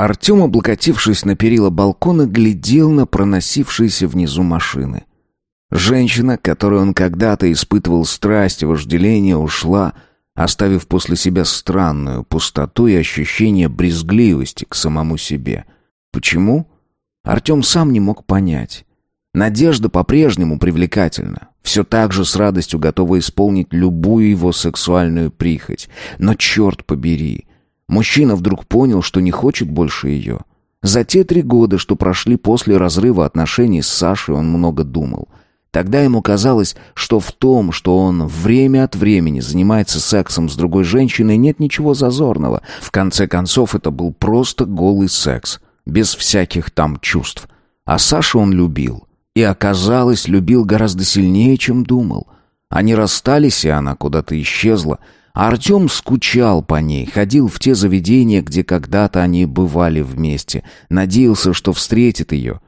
Артем, облокотившись на перила балкона, глядел на проносившиеся внизу машины. Женщина, которую он когда-то испытывал страсть и вожделение, ушла, оставив после себя странную пустоту и ощущение брезгливости к самому себе. Почему? Артем сам не мог понять. Надежда по-прежнему привлекательна. Все так же с радостью готова исполнить любую его сексуальную прихоть. Но черт побери, Мужчина вдруг понял, что не хочет больше ее. За те три года, что прошли после разрыва отношений с Сашей, он много думал. Тогда ему казалось, что в том, что он время от времени занимается сексом с другой женщиной, нет ничего зазорного. В конце концов, это был просто голый секс, без всяких там чувств. А Сашу он любил. И оказалось, любил гораздо сильнее, чем думал. Они расстались, и она куда-то исчезла — а Артем скучал по ней, ходил в те заведения, где когда-то они бывали вместе, надеялся, что встретит ее.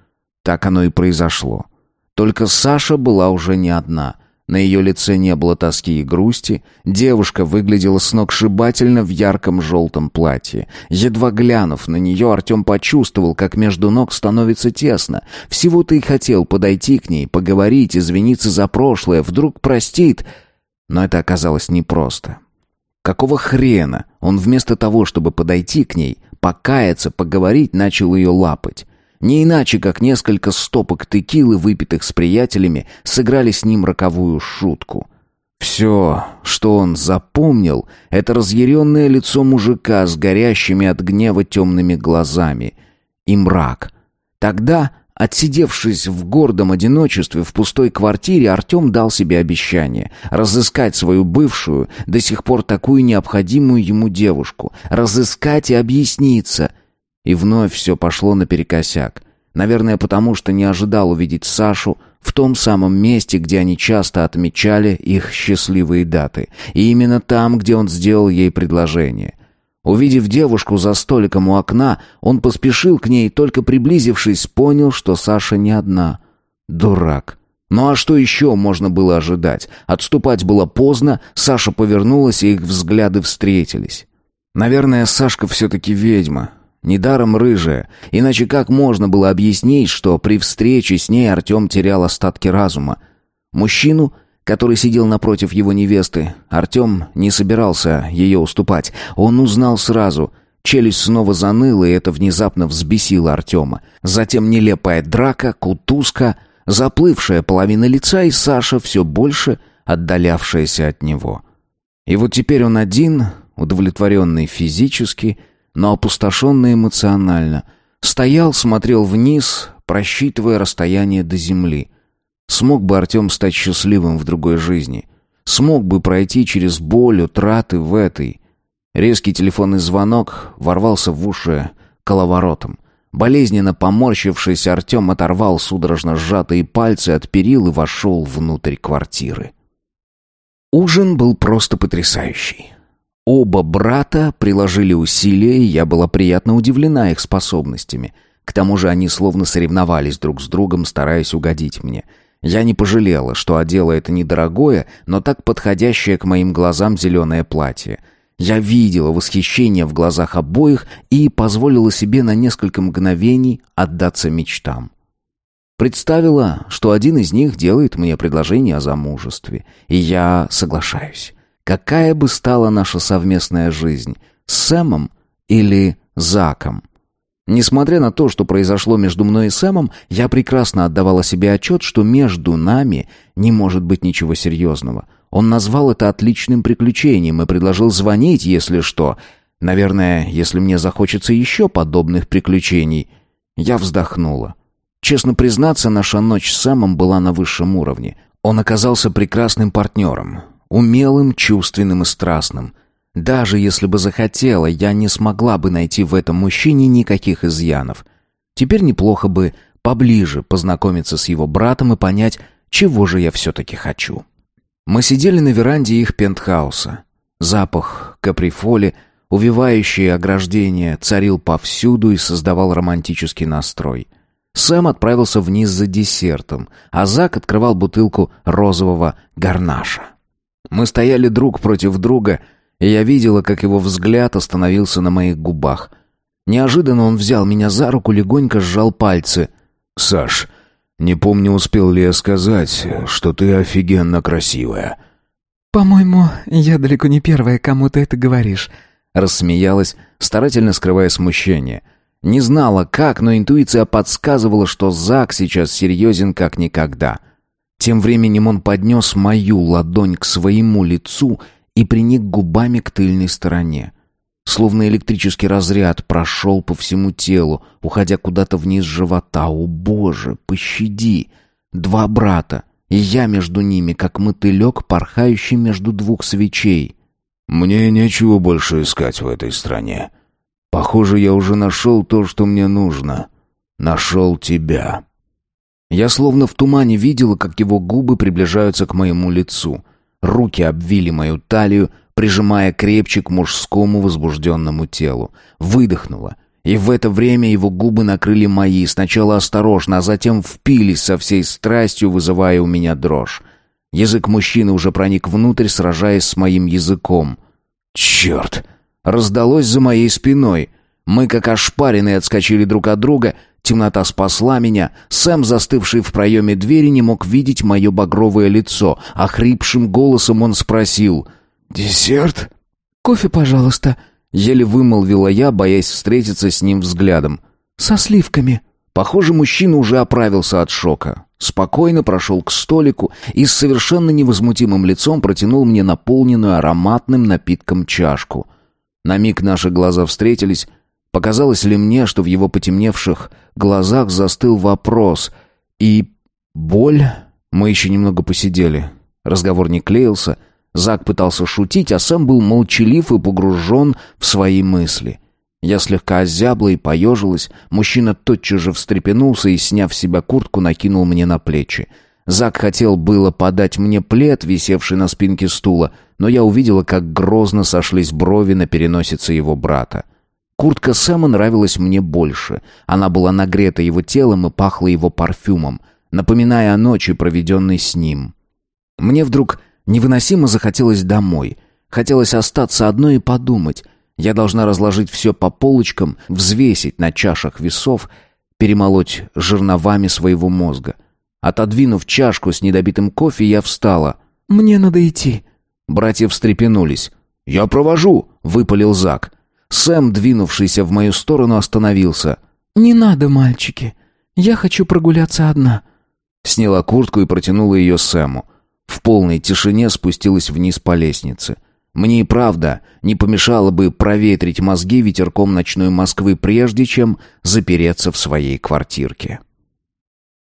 Так оно и произошло. Только Саша была уже не одна. На ее лице не было тоски и грусти. Девушка выглядела сногсшибательно в ярком желтом платье. Едва глянув на нее, Артем почувствовал, как между ног становится тесно. Всего-то и хотел подойти к ней, поговорить, извиниться за прошлое, вдруг простит. Но это оказалось непросто. Какого хрена он вместо того, чтобы подойти к ней, покаяться, поговорить, начал ее лапать? Не иначе, как несколько стопок текилы, выпитых с приятелями, сыграли с ним роковую шутку. Все, что он запомнил, это разъяренное лицо мужика с горящими от гнева темными глазами. И мрак. Тогда Отсидевшись в гордом одиночестве в пустой квартире, Артем дал себе обещание разыскать свою бывшую, до сих пор такую необходимую ему девушку, разыскать и объясниться. И вновь все пошло наперекосяк. Наверное, потому что не ожидал увидеть Сашу в том самом месте, где они часто отмечали их счастливые даты. И именно там, где он сделал ей предложение. Увидев девушку за столиком у окна, он поспешил к ней, только приблизившись, понял, что Саша не одна. Дурак. Ну а что еще можно было ожидать? Отступать было поздно, Саша повернулась, и их взгляды встретились. Наверное, Сашка все-таки ведьма. Недаром рыжая. Иначе как можно было объяснить, что при встрече с ней Артем терял остатки разума? Мужчину который сидел напротив его невесты. Артем не собирался ее уступать. Он узнал сразу. Челюсть снова заныла, и это внезапно взбесило Артема. Затем нелепая драка, кутузка, заплывшая половина лица и Саша, все больше отдалявшаяся от него. И вот теперь он один, удовлетворенный физически, но опустошенный эмоционально, стоял, смотрел вниз, просчитывая расстояние до земли — Смог бы Артем стать счастливым в другой жизни? Смог бы пройти через боль, утраты в этой? Резкий телефонный звонок ворвался в уши коловоротом. Болезненно поморщившись, Артем оторвал судорожно сжатые пальцы от перил и вошел внутрь квартиры. Ужин был просто потрясающий. Оба брата приложили усилия, и я была приятно удивлена их способностями. К тому же они словно соревновались друг с другом, стараясь угодить мне — я не пожалела, что одела это недорогое, но так подходящее к моим глазам зеленое платье. Я видела восхищение в глазах обоих и позволила себе на несколько мгновений отдаться мечтам. Представила, что один из них делает мне предложение о замужестве, и я соглашаюсь. Какая бы стала наша совместная жизнь, с Сэмом или Заком? Несмотря на то, что произошло между мной и Сэмом, я прекрасно отдавала себе отчет, что между нами не может быть ничего серьезного. Он назвал это отличным приключением и предложил звонить, если что. Наверное, если мне захочется еще подобных приключений. Я вздохнула. Честно признаться, наша ночь с Сэмом была на высшем уровне. Он оказался прекрасным партнером, умелым, чувственным и страстным. Даже если бы захотела, я не смогла бы найти в этом мужчине никаких изъянов. Теперь неплохо бы поближе познакомиться с его братом и понять, чего же я все-таки хочу. Мы сидели на веранде их пентхауса. Запах каприфоли, увивающие ограждения, царил повсюду и создавал романтический настрой. Сэм отправился вниз за десертом, а Зак открывал бутылку розового гарнаша. Мы стояли друг против друга — и я видела, как его взгляд остановился на моих губах. Неожиданно он взял меня за руку, легонько сжал пальцы. «Саш, не помню, успел ли я сказать, что ты офигенно красивая». «По-моему, я далеко не первая, кому ты это говоришь», — рассмеялась, старательно скрывая смущение. Не знала, как, но интуиция подсказывала, что Зак сейчас серьезен как никогда. Тем временем он поднес мою ладонь к своему лицу и приник губами к тыльной стороне. Словно электрический разряд прошел по всему телу, уходя куда-то вниз живота. О, Боже, пощади! Два брата, и я между ними, как мотылек, порхающий между двух свечей. «Мне нечего больше искать в этой стране. Похоже, я уже нашел то, что мне нужно. Нашел тебя». Я словно в тумане видела, как его губы приближаются к моему лицу. Руки обвили мою талию, прижимая крепче к мужскому возбужденному телу. Выдохнула. И в это время его губы накрыли мои, сначала осторожно, а затем впились со всей страстью, вызывая у меня дрожь. Язык мужчины уже проник внутрь, сражаясь с моим языком. «Черт!» Раздалось за моей спиной. Мы, как ошпаренные, отскочили друг от друга. Темнота спасла меня. Сэм, застывший в проеме двери, не мог видеть мое багровое лицо. А хрипшим голосом он спросил — «Десерт?» «Кофе, пожалуйста», — еле вымолвила я, боясь встретиться с ним взглядом. «Со сливками». Похоже, мужчина уже оправился от шока. Спокойно прошел к столику и с совершенно невозмутимым лицом протянул мне наполненную ароматным напитком чашку. На миг наши глаза встретились. Показалось ли мне, что в его потемневших глазах застыл вопрос и боль? Мы еще немного посидели. Разговор не клеился — Зак пытался шутить, а сам был молчалив и погружен в свои мысли. Я слегка озябла и поежилась. Мужчина тотчас же встрепенулся и, сняв с себя куртку, накинул мне на плечи. Зак хотел было подать мне плед, висевший на спинке стула, но я увидела, как грозно сошлись брови на переносице его брата. Куртка Сэма нравилась мне больше. Она была нагрета его телом и пахла его парфюмом, напоминая о ночи, проведенной с ним. Мне вдруг Невыносимо захотелось домой. Хотелось остаться одной и подумать. Я должна разложить все по полочкам, взвесить на чашах весов, перемолоть жерновами своего мозга. Отодвинув чашку с недобитым кофе, я встала. «Мне надо идти». Братья встрепенулись. «Я провожу», — выпалил Зак. Сэм, двинувшийся в мою сторону, остановился. «Не надо, мальчики. Я хочу прогуляться одна». Сняла куртку и протянула ее Сэму. В полной тишине спустилась вниз по лестнице. Мне и правда не помешало бы проветрить мозги ветерком ночной Москвы, прежде чем запереться в своей квартирке.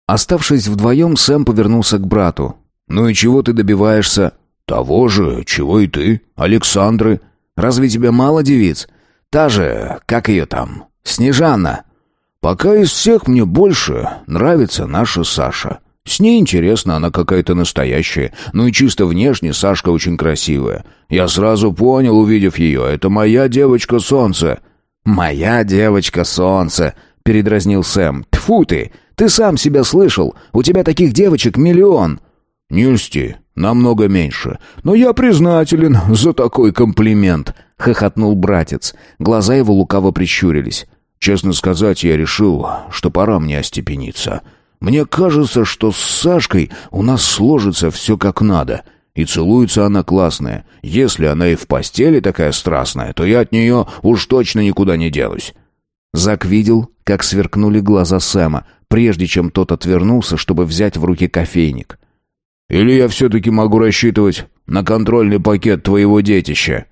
Оставшись вдвоем, Сэм повернулся к брату. «Ну и чего ты добиваешься?» «Того же, чего и ты, Александры. Разве тебе мало девиц? Та же, как ее там, Снежана?» «Пока из всех мне больше нравится наша Саша. С ней интересно, она какая-то настоящая. Ну и чисто внешне Сашка очень красивая. Я сразу понял, увидев ее, это моя девочка солнце. «Моя девочка солнце», — передразнил Сэм. Тфу ты! Ты сам себя слышал? У тебя таких девочек миллион!» «Не льсти, намного меньше. Но я признателен за такой комплимент», — хохотнул братец. Глаза его лукаво прищурились. «Честно сказать, я решил, что пора мне остепениться». Мне кажется, что с Сашкой у нас сложится все как надо. И целуется она классная. Если она и в постели такая страстная, то я от нее уж точно никуда не денусь». Зак видел, как сверкнули глаза Сэма, прежде чем тот отвернулся, чтобы взять в руки кофейник. «Или я все-таки могу рассчитывать на контрольный пакет твоего детища?»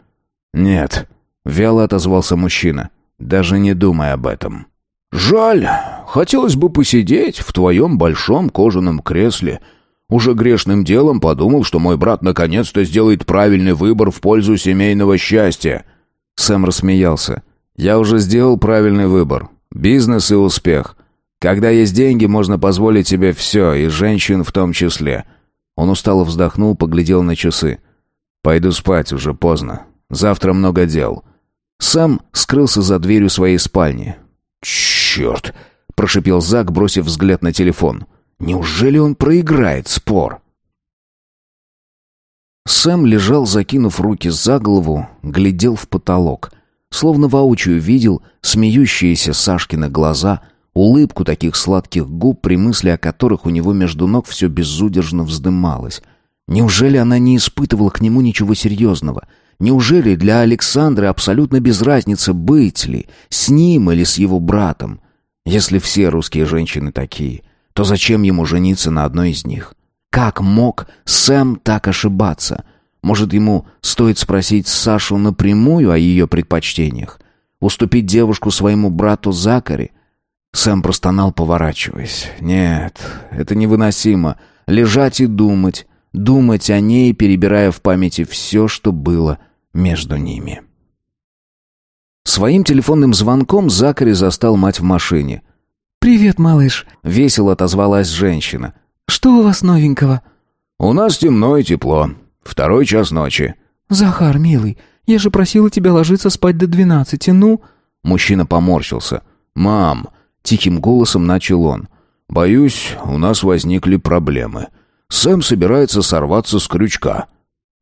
«Нет», — вяло отозвался мужчина, — «даже не думай об этом». «Жаль. Хотелось бы посидеть в твоем большом кожаном кресле. Уже грешным делом подумал, что мой брат наконец-то сделает правильный выбор в пользу семейного счастья». Сэм рассмеялся. «Я уже сделал правильный выбор. Бизнес и успех. Когда есть деньги, можно позволить себе все, и женщин в том числе». Он устало вздохнул, поглядел на часы. «Пойду спать, уже поздно. Завтра много дел». Сэм скрылся за дверью своей спальни. «Черт!» — прошипел Зак, бросив взгляд на телефон. «Неужели он проиграет спор?» Сэм лежал, закинув руки за голову, глядел в потолок. Словно воочию видел смеющиеся Сашкины глаза, улыбку таких сладких губ, при мысли о которых у него между ног все безудержно вздымалось. Неужели она не испытывала к нему ничего серьезного? Неужели для Александры абсолютно без разницы, быть ли с ним или с его братом? Если все русские женщины такие, то зачем ему жениться на одной из них? Как мог Сэм так ошибаться? Может, ему стоит спросить Сашу напрямую о ее предпочтениях? Уступить девушку своему брату Закари? Сэм простонал, поворачиваясь. «Нет, это невыносимо. Лежать и думать. Думать о ней, перебирая в памяти все, что было между ними». Своим телефонным звонком Закари застал мать в машине. «Привет, малыш», — весело отозвалась женщина. «Что у вас новенького?» «У нас темно и тепло. Второй час ночи». «Захар, милый, я же просила тебя ложиться спать до двенадцати, ну...» Мужчина поморщился. «Мам», — тихим голосом начал он, — «боюсь, у нас возникли проблемы. Сэм собирается сорваться с крючка».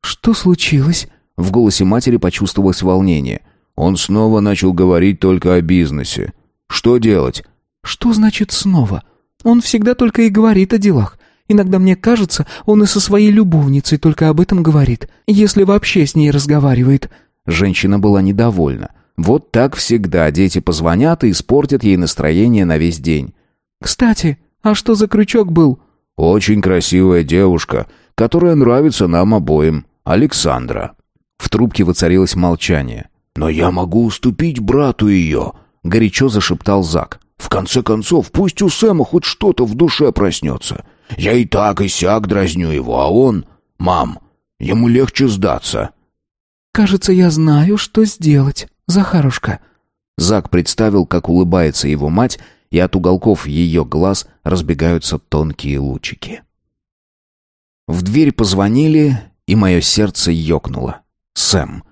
«Что случилось?» В голосе матери почувствовалось волнение. Он снова начал говорить только о бизнесе. «Что делать?» «Что значит «снова»? Он всегда только и говорит о делах. Иногда мне кажется, он и со своей любовницей только об этом говорит, если вообще с ней разговаривает». Женщина была недовольна. Вот так всегда дети позвонят и испортят ей настроение на весь день. «Кстати, а что за крючок был?» «Очень красивая девушка, которая нравится нам обоим. Александра». В трубке воцарилось молчание. «Но я могу уступить брату ее», — горячо зашептал Зак. «В конце концов, пусть у Сэма хоть что-то в душе проснется. Я и так и сяк дразню его, а он... Мам, ему легче сдаться». «Кажется, я знаю, что сделать, Захарушка». Зак представил, как улыбается его мать, и от уголков ее глаз разбегаются тонкие лучики. В дверь позвонили, и мое сердце ёкнуло. Сэм.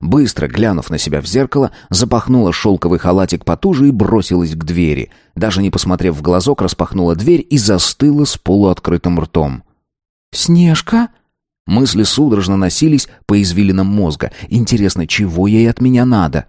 Быстро глянув на себя в зеркало, запахнула шелковый халатик потуже и бросилась к двери. Даже не посмотрев в глазок, распахнула дверь и застыла с полуоткрытым ртом. «Снежка?» Мысли судорожно носились по извилинам мозга. Интересно, чего ей от меня надо?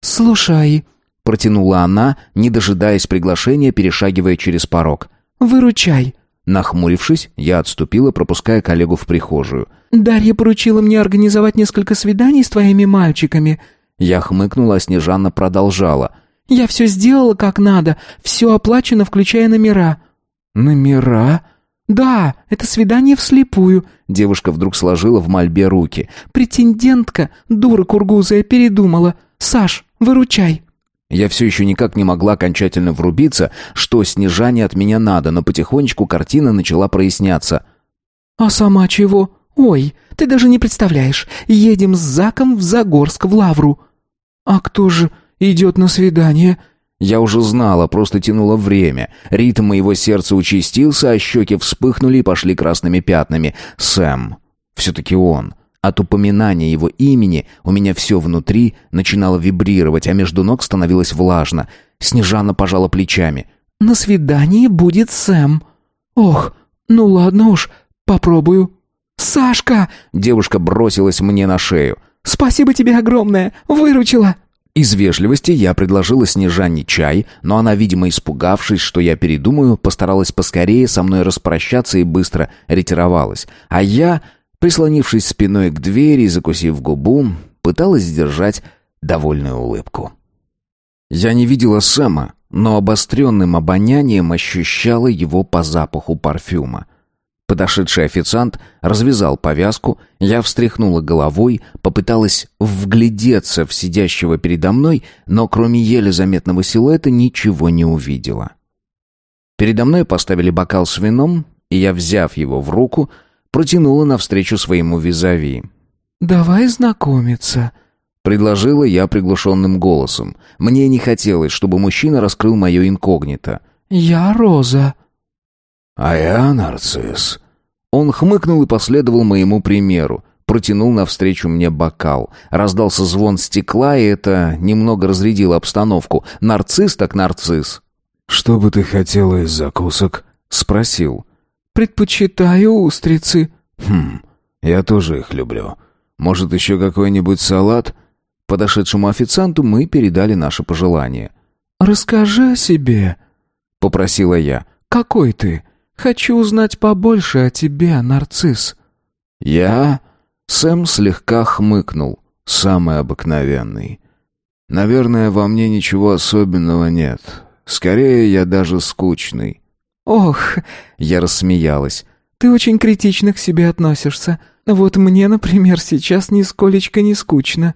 «Слушай», — протянула она, не дожидаясь приглашения, перешагивая через порог. «Выручай». Нахмурившись, я отступила, пропуская коллегу в прихожую. «Дарья поручила мне организовать несколько свиданий с твоими мальчиками». Я хмыкнула, а Снежанна продолжала. «Я все сделала как надо, все оплачено, включая номера». «Номера?» «Да, это свидание вслепую», — девушка вдруг сложила в мольбе руки. «Претендентка, дура кургузая, передумала. Саш, выручай». Я все еще никак не могла окончательно врубиться, что Снежане от меня надо, но потихонечку картина начала проясняться. «А сама чего? Ой, ты даже не представляешь. Едем с Заком в Загорск, в Лавру». «А кто же идет на свидание?» Я уже знала, просто тянула время. Ритм моего сердца участился, а щеки вспыхнули и пошли красными пятнами. Сэм. Все-таки он. От упоминания его имени у меня все внутри начинало вибрировать, а между ног становилось влажно. Снежана пожала плечами. «На свидании будет Сэм». «Ох, ну ладно уж, попробую». «Сашка!» — девушка бросилась мне на шею. «Спасибо тебе огромное, выручила!» Из вежливости я предложила Снежане чай, но она, видимо, испугавшись, что я передумаю, постаралась поскорее со мной распрощаться и быстро ретировалась. А я прислонившись спиной к двери и закусив губу, пыталась сдержать довольную улыбку. Я не видела Сэма, но обостренным обонянием ощущала его по запаху парфюма. Подошедший официант развязал повязку, я встряхнула головой, попыталась вглядеться в сидящего передо мной, но кроме еле заметного силуэта ничего не увидела. Передо мной поставили бокал с вином, и я, взяв его в руку, протянула навстречу своему визави. «Давай знакомиться», — предложила я приглушенным голосом. Мне не хотелось, чтобы мужчина раскрыл мое инкогнито. «Я Роза». «А я нарцисс». Он хмыкнул и последовал моему примеру. Протянул навстречу мне бокал. Раздался звон стекла, и это немного разрядило обстановку. Нарцисс так нарцисс. «Что бы ты хотела из закусок?» — спросил. «Предпочитаю устрицы». «Хм, я тоже их люблю. Может, еще какой-нибудь салат?» Подошедшему официанту мы передали наше пожелание. «Расскажи о себе», — попросила я. «Какой ты? Хочу узнать побольше о тебе, нарцисс». «Я...» — Сэм слегка хмыкнул. «Самый обыкновенный. Наверное, во мне ничего особенного нет. Скорее, я даже скучный». «Ох!» — я рассмеялась. «Ты очень критично к себе относишься. Вот мне, например, сейчас нисколечко не скучно».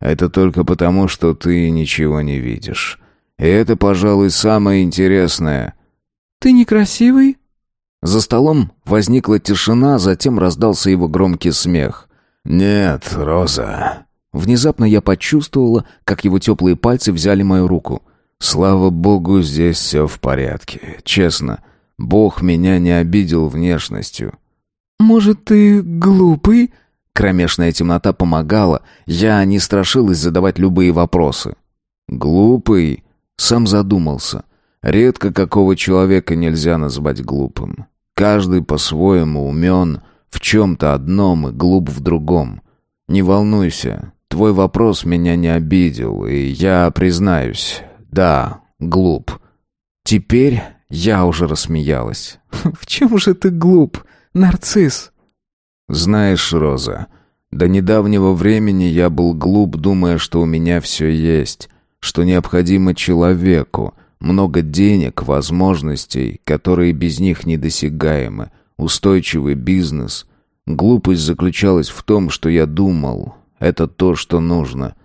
«Это только потому, что ты ничего не видишь. И это, пожалуй, самое интересное». «Ты некрасивый?» За столом возникла тишина, затем раздался его громкий смех. «Нет, Роза». Внезапно я почувствовала, как его теплые пальцы взяли мою руку. «Слава богу, здесь все в порядке. Честно, Бог меня не обидел внешностью». «Может, ты глупый?» Кромешная темнота помогала, я не страшилась задавать любые вопросы. «Глупый?» Сам задумался. Редко какого человека нельзя назвать глупым. Каждый по-своему умен в чем-то одном и глуп в другом. Не волнуйся, твой вопрос меня не обидел, и я признаюсь, да, глуп. Теперь я уже рассмеялась. «В чем же ты глуп, нарцисс?» «Знаешь, Роза, до недавнего времени я был глуп, думая, что у меня все есть, что необходимо человеку, много денег, возможностей, которые без них недосягаемы, устойчивый бизнес. Глупость заключалась в том, что я думал, это то, что нужно.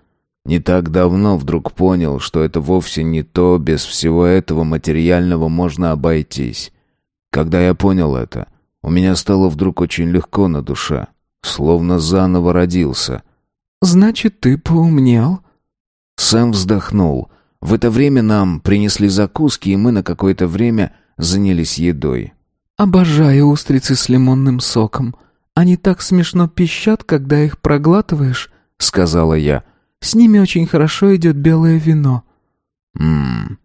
Не так давно вдруг понял, что это вовсе не то, без всего этого материального можно обойтись. Когда я понял это, у меня стало вдруг очень легко на душе, словно заново родился. «Значит, ты поумнел?» Сэм вздохнул. В это время нам принесли закуски, и мы на какое-то время занялись едой. «Обожаю устрицы с лимонным соком. Они так смешно пищат, когда их проглатываешь», — сказала я. «С ними очень хорошо идет белое вино». «Ммм,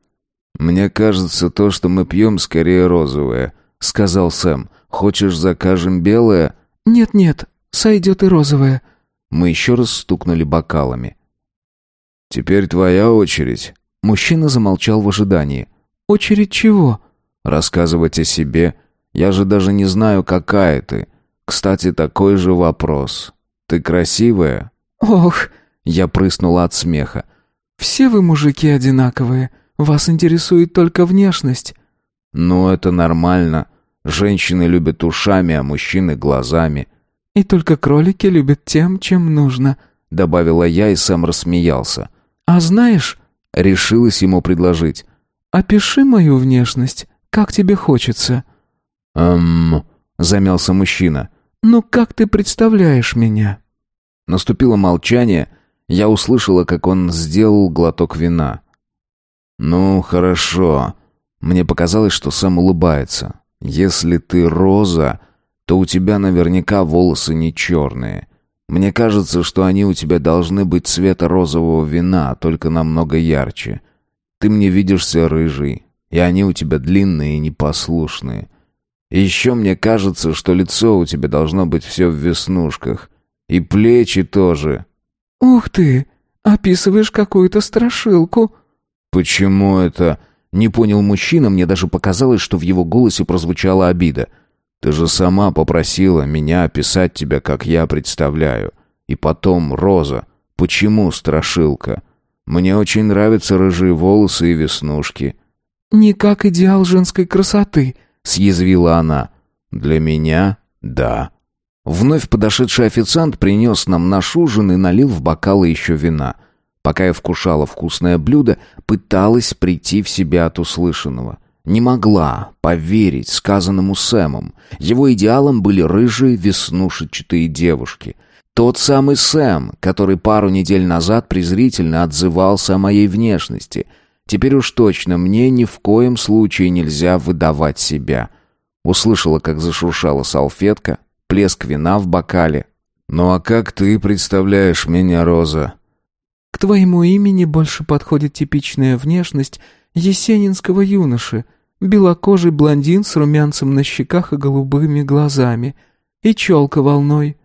мне кажется, то, что мы пьем, скорее розовое», — сказал Сэм. «Хочешь, закажем белое?» «Нет-нет, сойдет и розовое». Мы еще раз стукнули бокалами. «Теперь твоя очередь». Мужчина замолчал в ожидании. «Очередь чего?» «Рассказывать о себе. Я же даже не знаю, какая ты. Кстати, такой же вопрос. Ты красивая?» «Ох!» Я прыснула от смеха. «Все вы, мужики, одинаковые. Вас интересует только внешность». «Ну, это нормально. Женщины любят ушами, а мужчины — глазами». «И только кролики любят тем, чем нужно», — добавила я и сам рассмеялся. «А знаешь...» — решилась ему предложить. «Опиши мою внешность, как тебе хочется». «Эм...» — замялся мужчина. «Ну, как ты представляешь меня?» Наступило молчание. Я услышала, как он сделал глоток вина. «Ну, хорошо». Мне показалось, что сам улыбается. «Если ты роза, то у тебя наверняка волосы не черные. Мне кажется, что они у тебя должны быть цвета розового вина, только намного ярче. Ты мне видишься рыжий, и они у тебя длинные и непослушные. И еще мне кажется, что лицо у тебя должно быть все в веснушках. И плечи тоже. «Ух ты! Описываешь какую-то страшилку!» «Почему это?» Не понял мужчина, мне даже показалось, что в его голосе прозвучала обида — ты же сама попросила меня описать тебя, как я представляю. И потом, Роза, почему страшилка? Мне очень нравятся рыжие волосы и веснушки». «Не как идеал женской красоты», — съязвила она. «Для меня — да». Вновь подошедший официант принес нам наш ужин и налил в бокалы еще вина. Пока я вкушала вкусное блюдо, пыталась прийти в себя от услышанного. Не могла поверить сказанному Сэмом. Его идеалом были рыжие веснушечатые девушки. Тот самый Сэм, который пару недель назад презрительно отзывался о моей внешности. Теперь уж точно мне ни в коем случае нельзя выдавать себя. Услышала, как зашуршала салфетка, плеск вина в бокале. «Ну а как ты представляешь меня, Роза?» «К твоему имени больше подходит типичная внешность есенинского юноши», белокожий блондин с румянцем на щеках и голубыми глазами. И челка волной.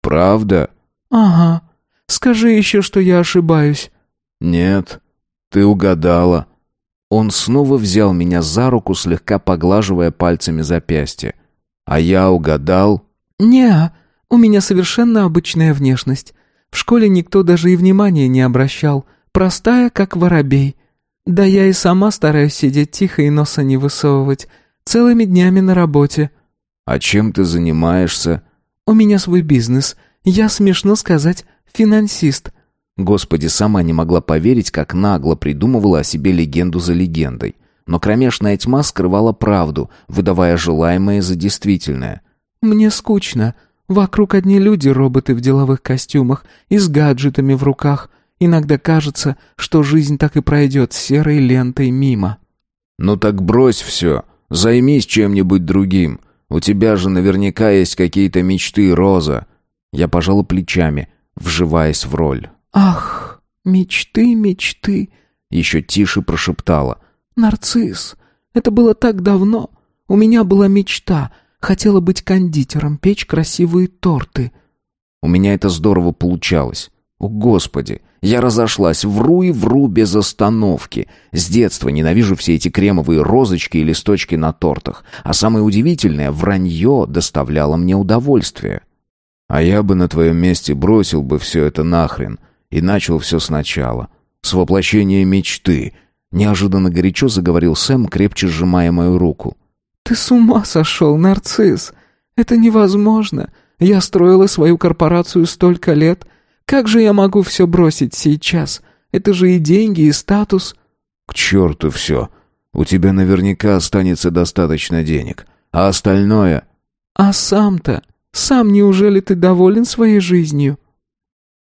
«Правда?» «Ага. Скажи еще, что я ошибаюсь». «Нет, ты угадала». Он снова взял меня за руку, слегка поглаживая пальцами запястье. «А я угадал?» «Не, у меня совершенно обычная внешность. В школе никто даже и внимания не обращал. Простая, как воробей. Да я и сама стараюсь сидеть тихо и носа не высовывать. Целыми днями на работе». «А чем ты занимаешься?» «У меня свой бизнес. Я, смешно сказать, финансист». Господи, сама не могла поверить, как нагло придумывала о себе легенду за легендой. Но кромешная тьма скрывала правду, выдавая желаемое за действительное. «Мне скучно. Вокруг одни люди-роботы в деловых костюмах и с гаджетами в руках. Иногда кажется, что жизнь так и пройдет серой лентой мимо». «Ну так брось все. Займись чем-нибудь другим. У тебя же наверняка есть какие-то мечты, Роза». Я пожала плечами, вживаясь в роль. «Ах, мечты, мечты!» Еще тише прошептала. «Нарцисс, это было так давно. У меня была мечта. Хотела быть кондитером, печь красивые торты». У меня это здорово получалось. О, Господи! Я разошлась, вру и вру без остановки. С детства ненавижу все эти кремовые розочки и листочки на тортах. А самое удивительное, вранье доставляло мне удовольствие. А я бы на твоем месте бросил бы все это нахрен и начал все сначала. С воплощения мечты. Неожиданно горячо заговорил Сэм, крепче сжимая мою руку. «Ты с ума сошел, нарцисс! Это невозможно! Я строила свою корпорацию столько лет. Как же я могу все бросить сейчас? Это же и деньги, и статус». «К черту все! У тебя наверняка останется достаточно денег. А остальное...» «А сам-то? Сам неужели ты доволен своей жизнью?»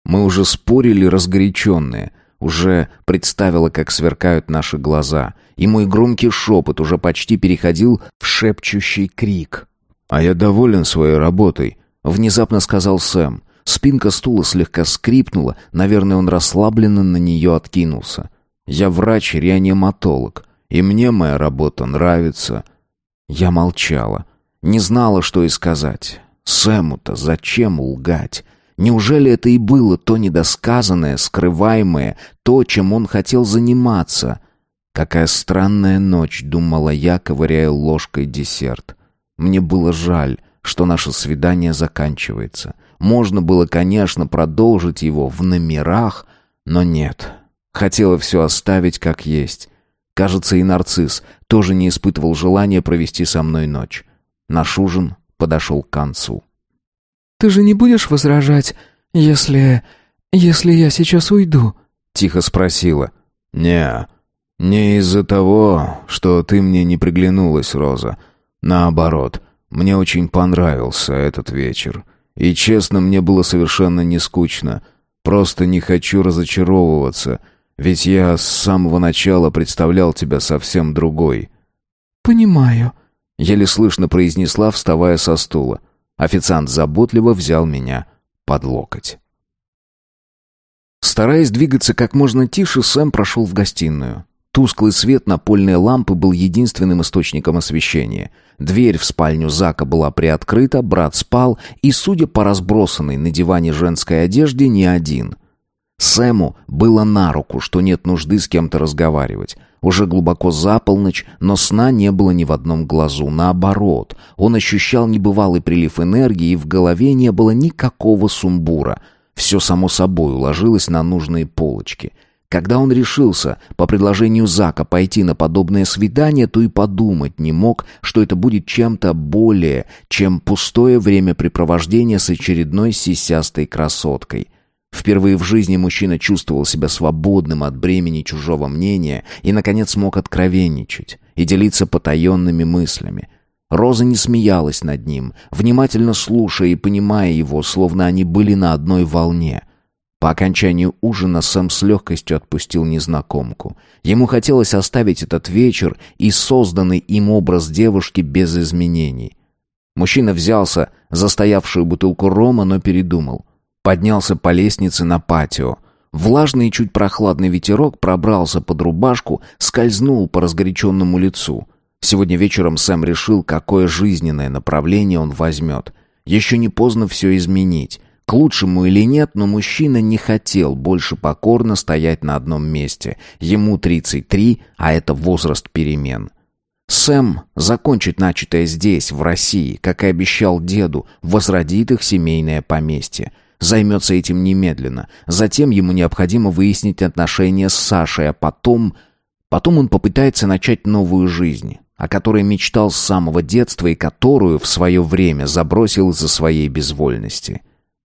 Мы уже спорили разгоряченные. Уже представила, как сверкают наши глаза. И мой громкий шепот уже почти переходил в шепчущий крик. «А я доволен своей работой», — внезапно сказал Сэм. Спинка стула слегка скрипнула, наверное, он расслабленно на нее откинулся. «Я врач-реаниматолог, и мне моя работа нравится». Я молчала, не знала, что и сказать. Сэму-то зачем лгать? Неужели это и было то недосказанное, скрываемое, то, чем он хотел заниматься? Какая странная ночь, думала я, ковыряя ложкой десерт. Мне было жаль, что наше свидание заканчивается. Можно было, конечно, продолжить его в номерах, но нет. Хотела все оставить как есть. Кажется, и нарцисс тоже не испытывал желания провести со мной ночь. Наш ужин подошел к концу. «Ты же не будешь возражать, если... если я сейчас уйду?» — тихо спросила. «Не, не из-за того, что ты мне не приглянулась, Роза. Наоборот, мне очень понравился этот вечер. И честно, мне было совершенно не скучно. Просто не хочу разочаровываться, ведь я с самого начала представлял тебя совсем другой». «Понимаю», — еле слышно произнесла, вставая со стула. Официант заботливо взял меня под локоть. Стараясь двигаться как можно тише, Сэм прошел в гостиную. Тусклый свет напольной лампы был единственным источником освещения. Дверь в спальню Зака была приоткрыта, брат спал, и, судя по разбросанной на диване женской одежде, не один. Сэму было на руку, что нет нужды с кем-то разговаривать. Уже глубоко за полночь, но сна не было ни в одном глазу. Наоборот, он ощущал небывалый прилив энергии, и в голове не было никакого сумбура. Все само собой уложилось на нужные полочки — когда он решился, по предложению Зака, пойти на подобное свидание, то и подумать не мог, что это будет чем-то более, чем пустое времяпрепровождение с очередной сисястой красоткой. Впервые в жизни мужчина чувствовал себя свободным от бремени чужого мнения и, наконец, смог откровенничать и делиться потаенными мыслями. Роза не смеялась над ним, внимательно слушая и понимая его, словно они были на одной волне — по окончанию ужина Сэм с легкостью отпустил незнакомку. Ему хотелось оставить этот вечер и созданный им образ девушки без изменений. Мужчина взялся за стоявшую бутылку рома, но передумал. Поднялся по лестнице на патио. Влажный и чуть прохладный ветерок пробрался под рубашку, скользнул по разгоряченному лицу. Сегодня вечером Сэм решил, какое жизненное направление он возьмет. Еще не поздно все изменить. К лучшему или нет, но мужчина не хотел больше покорно стоять на одном месте. Ему 33, а это возраст перемен. Сэм закончит начатое здесь, в России, как и обещал деду, возродит их семейное поместье. Займется этим немедленно. Затем ему необходимо выяснить отношения с Сашей, а потом... Потом он попытается начать новую жизнь, о которой мечтал с самого детства и которую в свое время забросил из-за своей безвольности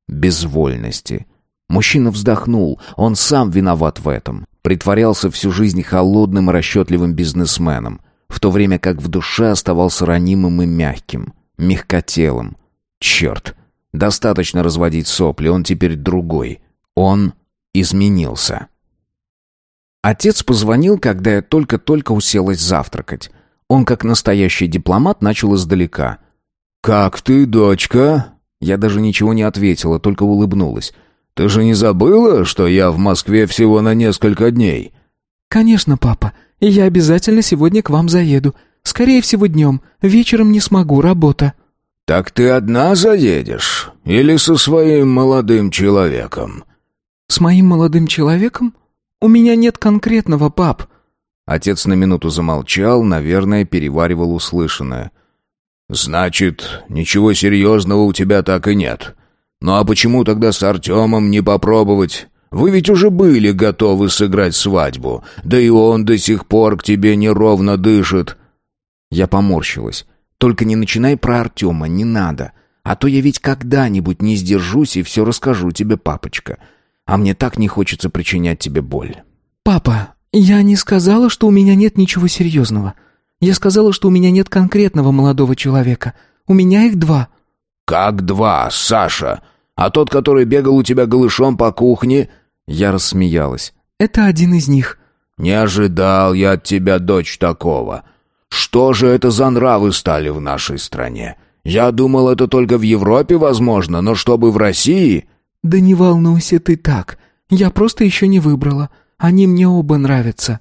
безвольности. Мужчина вздохнул, он сам виноват в этом. Притворялся всю жизнь холодным и расчетливым бизнесменом, в то время как в душе оставался ранимым и мягким, мягкотелым. Черт, достаточно разводить сопли, он теперь другой. Он изменился. Отец позвонил, когда я только-только уселась завтракать. Он, как настоящий дипломат, начал издалека. «Как ты, дочка?» Я даже ничего не ответила, только улыбнулась. «Ты же не забыла, что я в Москве всего на несколько дней?» «Конечно, папа. И я обязательно сегодня к вам заеду. Скорее всего, днем. Вечером не смогу, работа». «Так ты одна заедешь? Или со своим молодым человеком?» «С моим молодым человеком? У меня нет конкретного, пап». Отец на минуту замолчал, наверное, переваривал услышанное. «Значит, ничего серьезного у тебя так и нет. Ну а почему тогда с Артемом не попробовать? Вы ведь уже были готовы сыграть свадьбу, да и он до сих пор к тебе неровно дышит». Я поморщилась. «Только не начинай про Артема, не надо. А то я ведь когда-нибудь не сдержусь и все расскажу тебе, папочка. А мне так не хочется причинять тебе боль». «Папа, я не сказала, что у меня нет ничего серьезного». Я сказала, что у меня нет конкретного молодого человека. У меня их два». «Как два, Саша? А тот, который бегал у тебя голышом по кухне?» Я рассмеялась. «Это один из них». «Не ожидал я от тебя, дочь, такого. Что же это за нравы стали в нашей стране? Я думал, это только в Европе возможно, но чтобы в России...» «Да не волнуйся ты так. Я просто еще не выбрала. Они мне оба нравятся».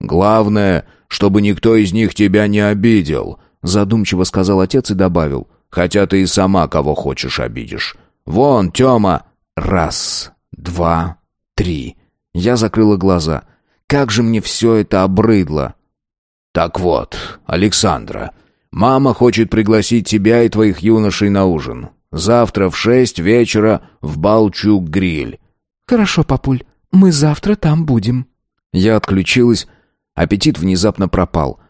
«Главное, чтобы никто из них тебя не обидел», — задумчиво сказал отец и добавил. «Хотя ты и сама кого хочешь обидишь. Вон, Тёма!» Раз, два, три. Я закрыла глаза. Как же мне все это обрыдло. «Так вот, Александра, мама хочет пригласить тебя и твоих юношей на ужин. Завтра в шесть вечера в Балчук-гриль». «Хорошо, папуль, мы завтра там будем». Я отключилась, Аппетит внезапно пропал.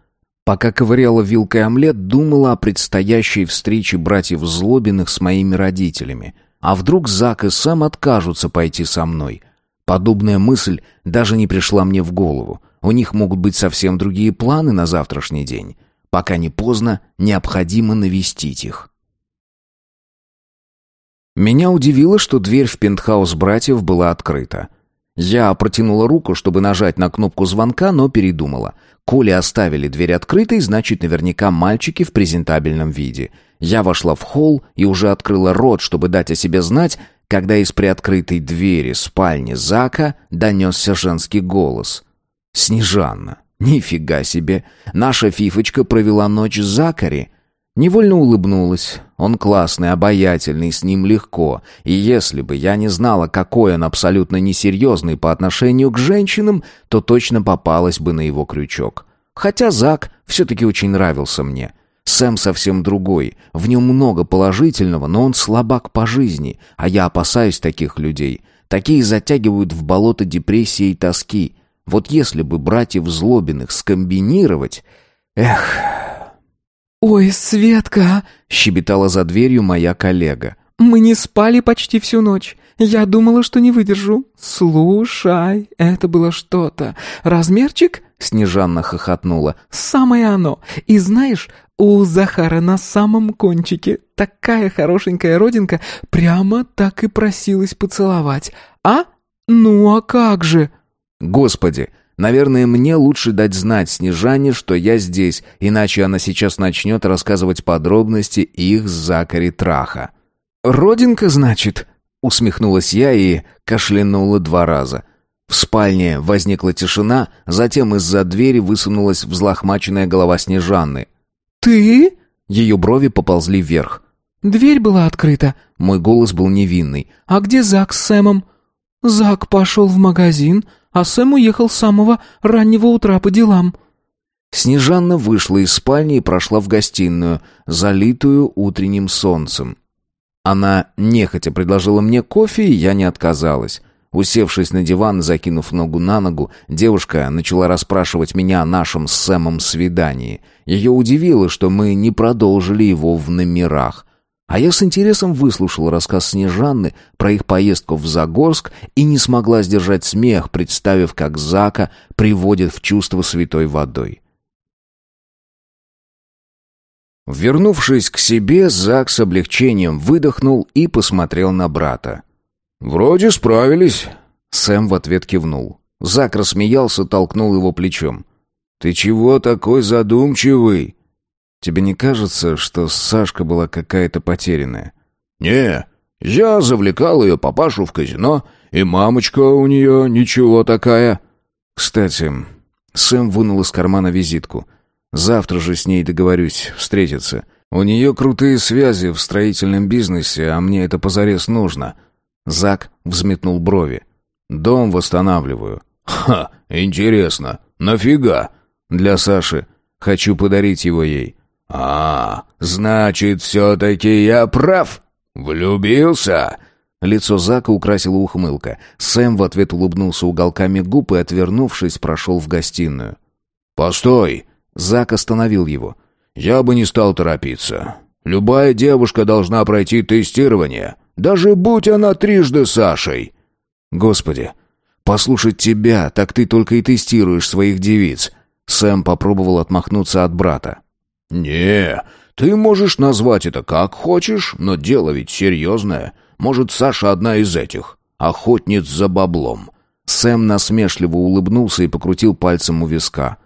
Пока ковыряла вилкой омлет, думала о предстоящей встрече братьев Злобиных с моими родителями. А вдруг Зак и Сэм откажутся пойти со мной? Подобная мысль даже не пришла мне в голову. У них могут быть совсем другие планы на завтрашний день. Пока не поздно, необходимо навестить их. Меня удивило, что дверь в пентхаус братьев была открыта. Я протянула руку, чтобы нажать на кнопку звонка, но передумала. Коли оставили дверь открытой, значит, наверняка мальчики в презентабельном виде. Я вошла в холл и уже открыла рот, чтобы дать о себе знать, когда из приоткрытой двери спальни Зака донесся женский голос. «Снежанна, нифига себе! Наша фифочка провела ночь с Закари!» Невольно улыбнулась. Он классный, обаятельный, с ним легко. И если бы я не знала, какой он абсолютно несерьезный по отношению к женщинам, то точно попалась бы на его крючок. Хотя Зак все-таки очень нравился мне. Сэм совсем другой. В нем много положительного, но он слабак по жизни. А я опасаюсь таких людей. Такие затягивают в болото депрессии и тоски. Вот если бы братьев Злобиных скомбинировать... Эх... «Ой, Светка!» — щебетала за дверью моя коллега. «Мы не спали почти всю ночь. Я думала, что не выдержу. Слушай, это было что-то. Размерчик?» — Снежанна хохотнула. «Самое оно. И знаешь, у Захара на самом кончике такая хорошенькая родинка прямо так и просилась поцеловать. А? Ну а как же?» «Господи!» Наверное, мне лучше дать знать Снежане, что я здесь, иначе она сейчас начнет рассказывать подробности их Закари Траха. «Родинка, значит?» — усмехнулась я и кашлянула два раза. В спальне возникла тишина, затем из-за двери высунулась взлохмаченная голова Снежанны. «Ты?» Ее брови поползли вверх. «Дверь была открыта». Мой голос был невинный. «А где Зак с Сэмом?» «Зак пошел в магазин, а Сэм уехал с самого раннего утра по делам». Снежанна вышла из спальни и прошла в гостиную, залитую утренним солнцем. Она нехотя предложила мне кофе, и я не отказалась. Усевшись на диван, закинув ногу на ногу, девушка начала расспрашивать меня о нашем с Сэмом свидании. Ее удивило, что мы не продолжили его в номерах. А я с интересом выслушал рассказ Снежанны про их поездку в Загорск и не смогла сдержать смех, представив, как Зака приводит в чувство святой водой. Вернувшись к себе, Зак с облегчением выдохнул и посмотрел на брата. «Вроде справились». Сэм в ответ кивнул. Зак рассмеялся, толкнул его плечом. «Ты чего такой задумчивый?» «Тебе не кажется, что Сашка была какая-то потерянная?» «Не, я завлекал ее папашу в казино, и мамочка у нее ничего такая». «Кстати...» Сэм вынул из кармана визитку. Завтра же с ней договорюсь встретиться. У нее крутые связи в строительном бизнесе, а мне это позарез нужно». Зак взметнул брови. «Дом восстанавливаю». «Ха, интересно. Нафига?» «Для Саши. Хочу подарить его ей». «А, значит, все-таки я прав? Влюбился?» Лицо Зака украсила ухмылка. Сэм в ответ улыбнулся уголками губ и, отвернувшись, прошел в гостиную. «Постой!» Зак остановил его. «Я бы не стал торопиться. Любая девушка должна пройти тестирование, даже будь она трижды Сашей». «Господи, послушать тебя, так ты только и тестируешь своих девиц». Сэм попробовал отмахнуться от брата. «Не, ты можешь назвать это как хочешь, но дело ведь серьезное. Может, Саша одна из этих, охотниц за баблом». Сэм насмешливо улыбнулся и покрутил пальцем у виска.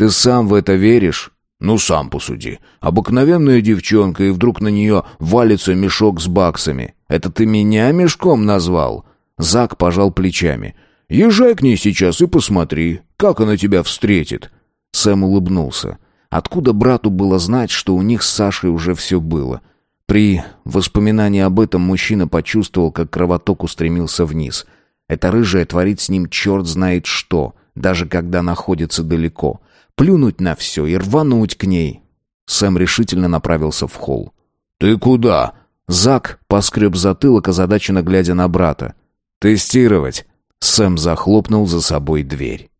Ты сам в это веришь? Ну, сам посуди. Обыкновенная девчонка, и вдруг на нее валится мешок с баксами. Это ты меня мешком назвал?» Зак пожал плечами. «Езжай к ней сейчас и посмотри, как она тебя встретит». Сэм улыбнулся. Откуда брату было знать, что у них с Сашей уже все было? При воспоминании об этом мужчина почувствовал, как кровоток устремился вниз. Это рыжая творит с ним черт знает что, даже когда находится далеко плюнуть на все и рвануть к ней. Сэм решительно направился в холл. «Ты куда?» Зак поскреб затылок, озадаченно глядя на брата. «Тестировать». Сэм захлопнул за собой дверь.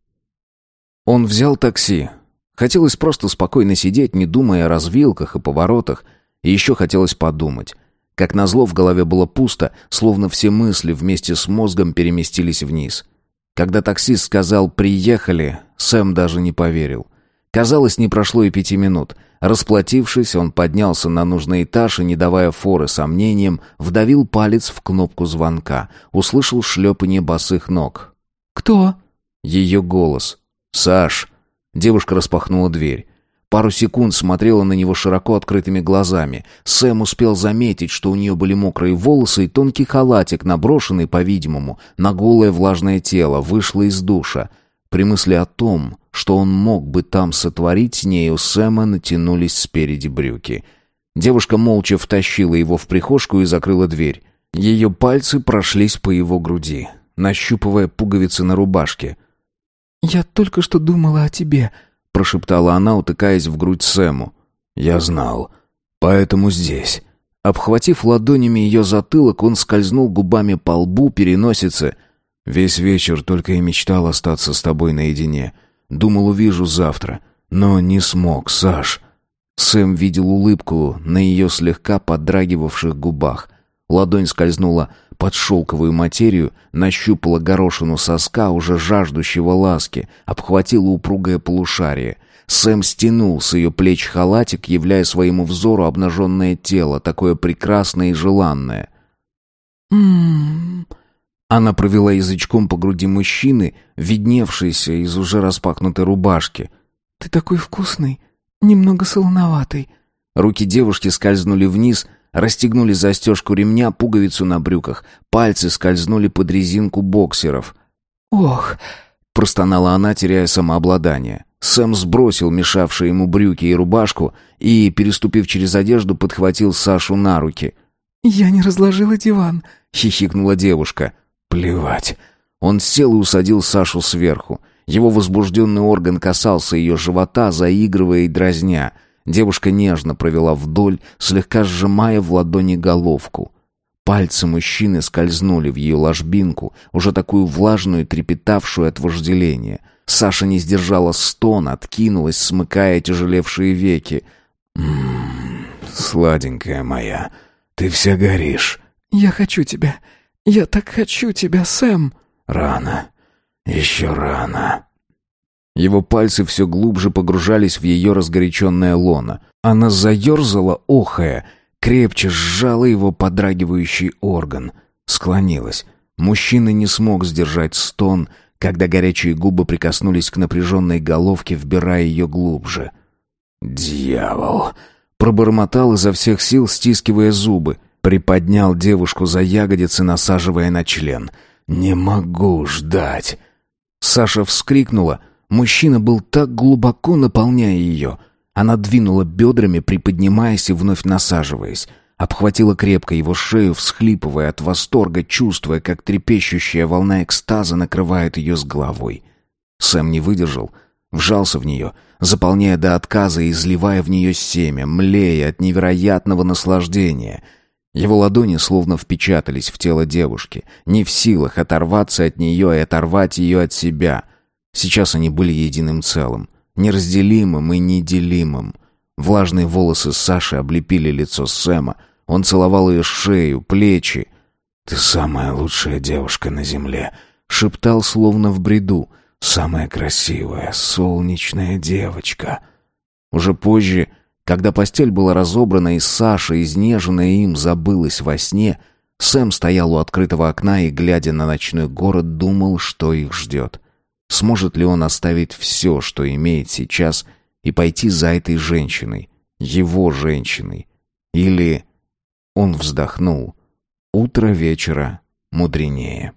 Он взял такси. Хотелось просто спокойно сидеть, не думая о развилках и поворотах, и еще хотелось подумать. Как назло, в голове было пусто, словно все мысли вместе с мозгом переместились вниз. Когда таксист сказал «приехали», Сэм даже не поверил. Казалось, не прошло и пяти минут. Расплатившись, он поднялся на нужный этаж и, не давая форы сомнениям, вдавил палец в кнопку звонка. Услышал шлепанье босых ног. «Кто?» Ее голос. «Саш». Девушка распахнула дверь. Пару секунд смотрела на него широко открытыми глазами. Сэм успел заметить, что у нее были мокрые волосы и тонкий халатик, наброшенный, по-видимому, на голое влажное тело, вышла из душа. При мысли о том, что он мог бы там сотворить с ней, у Сэма натянулись спереди брюки. Девушка молча втащила его в прихожку и закрыла дверь. Ее пальцы прошлись по его груди, нащупывая пуговицы на рубашке. «Я только что думала о тебе», — прошептала она, утыкаясь в грудь Сэму. «Я знал. Поэтому здесь». Обхватив ладонями ее затылок, он скользнул губами по лбу, переносице — Весь вечер только и мечтал остаться с тобой наедине. Думал, увижу завтра. Но не смог, Саш. Сэм видел улыбку на ее слегка подрагивавших губах. Ладонь скользнула под шелковую материю, нащупала горошину соска, уже жаждущего ласки, обхватила упругое полушарие. Сэм стянул с ее плеч халатик, являя своему взору обнаженное тело, такое прекрасное и желанное. «М-м-м...» Она провела язычком по груди мужчины, видневшейся из уже распахнутой рубашки. «Ты такой вкусный, немного солоноватый». Руки девушки скользнули вниз, расстегнули застежку ремня, пуговицу на брюках, пальцы скользнули под резинку боксеров. «Ох!» — простонала она, теряя самообладание. Сэм сбросил мешавшие ему брюки и рубашку и, переступив через одежду, подхватил Сашу на руки. «Я не разложила диван», — хихикнула девушка. «Плевать». Он сел и усадил Сашу сверху. Его возбужденный орган касался ее живота, заигрывая и дразня. Девушка нежно провела вдоль, слегка сжимая в ладони головку. Пальцы мужчины скользнули в ее ложбинку, уже такую влажную и трепетавшую от вожделения. Саша не сдержала стон, откинулась, смыкая тяжелевшие веки. «Ммм, сладенькая моя, ты вся горишь». «Я хочу тебя. Я так хочу тебя, Сэм». «Рано. Еще рано». Его пальцы все глубже погружались в ее разгоряченное лоно. Она заерзала, охая, крепче сжала его подрагивающий орган. Склонилась. Мужчина не смог сдержать стон, когда горячие губы прикоснулись к напряженной головке, вбирая ее глубже. «Дьявол!» Пробормотал изо всех сил, стискивая зубы. Приподнял девушку за ягодицы, насаживая на член. «Не могу ждать!» Саша вскрикнула. Мужчина был так глубоко, наполняя ее. Она двинула бедрами, приподнимаясь и вновь насаживаясь. Обхватила крепко его шею, всхлипывая от восторга, чувствуя, как трепещущая волна экстаза накрывает ее с головой. Сэм не выдержал, вжался в нее, заполняя до отказа и изливая в нее семя, млея от невероятного наслаждения. Его ладони словно впечатались в тело девушки, не в силах оторваться от нее и оторвать ее от себя. Сейчас они были единым целым, неразделимым и неделимым. Влажные волосы Саши облепили лицо Сэма. Он целовал ее шею, плечи. «Ты самая лучшая девушка на земле», — шептал словно в бреду. «Самая красивая, солнечная девочка». Уже позже, когда постель была разобрана и Саша, изнеженная им, забылась во сне, Сэм стоял у открытого окна и, глядя на ночной город, думал, что их ждет. Сможет ли он оставить все, что имеет сейчас, и пойти за этой женщиной, его женщиной? Или... Он вздохнул. Утро вечера мудренее.